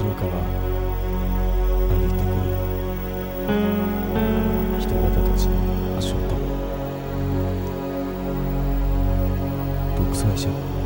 するからあげてくる人々たちの足音。独裁者。